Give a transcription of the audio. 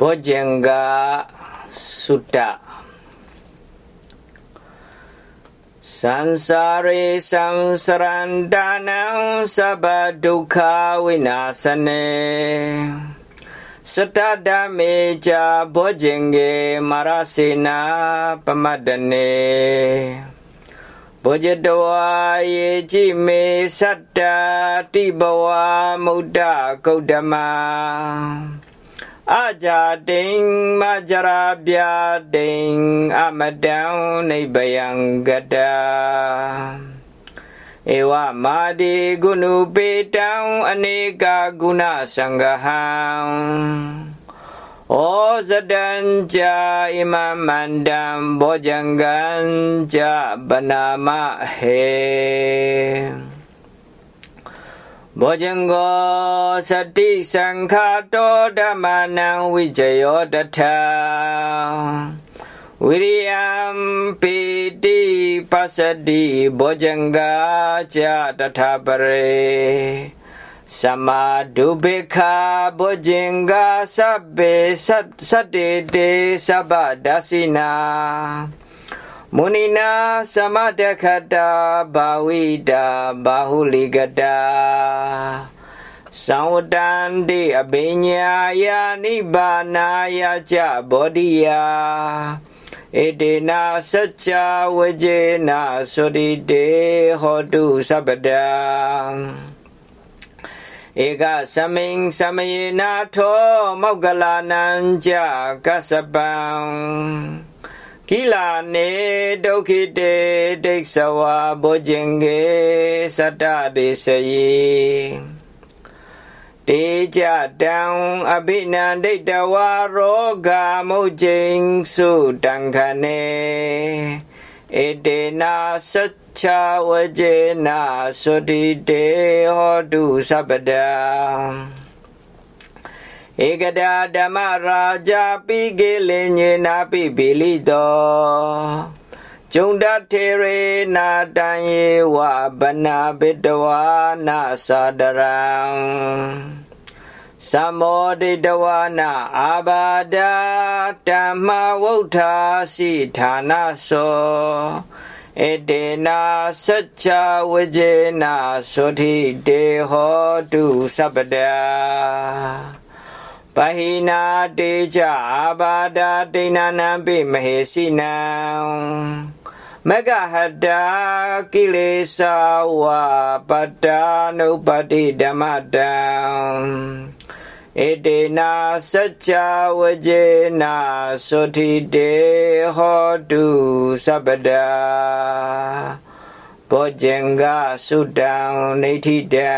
Bojengga sudah, Sansari samsaran danang sabaduka winasane. Sedada meja bojenge marasina pemadane. Bojedawa ye jime satta tibawa muda kaudama Aja ding ajading ding amadaw na bayang gada. Ewa madi gunu bedang aneka guna sanggahan, O zadanja imam mandam bojanggan ja banama. ဘောဇင်ကိုသတိစံခတောဓမ္မနံဝိဇယောတထဝိရိယံပိတိပသတိဘောဇင်ကကြတထပရေသမဒုဘိခာဘောဇင်ကသဗ္ဗေသတ္တေတေသဗ္ဗဒသီနာ မုနိနာသမတခတာဘာဝိတာဘာဟုလိကတာသံဝတန္တိအဘိညာယာနိဗ္ဗာနာယကြဘောဓိယာဧတေနာစัจ जा ဝေေနာသုတိတေဟောတုသဗ္ဗတံဧကသမိန်သမယေနာထောမောက္ကလာနံကြကသပံ ကိလာနေဒုက္ခိတေဒိဋ္ဌဝါဘောဇင်ကေသတ္တဒေစယေတေကြတံအဘိနန္ဒိတဝါရောဂမုတ်ကျိန်စုတံခနေဧတေနာစัจ जा ဝကျေနာသုတိတေဟောတုသဗ္ဗတံ ဧကဒာဓမ္မရာဇာပိကေလေညေနာပိပိလိတောကျုံတထေရေနာတံယေဝဗနာဘေတဝါနာသာဒရံသမောဒိတဝါနာအာဘာဒာဓမ္မဝုဋ္ဌာစီဌာနသောဧတေနာစัจ जा ဝေကျေနာသုတိတေဟောတုသဗ္ဗတံ ပဟိနာတေကြအာဘာဒာတိဏနံပိမဟေစီနံမကဟတာကိလေသာဝပတ္တာနုပတိဓမ္မတံဧတေနာစัจ जा ဝကျေနာသုတိတေဟောတုသဗ္ဗဒာဘောဇင်္ဂသုတံနေဋ္ဌိတံ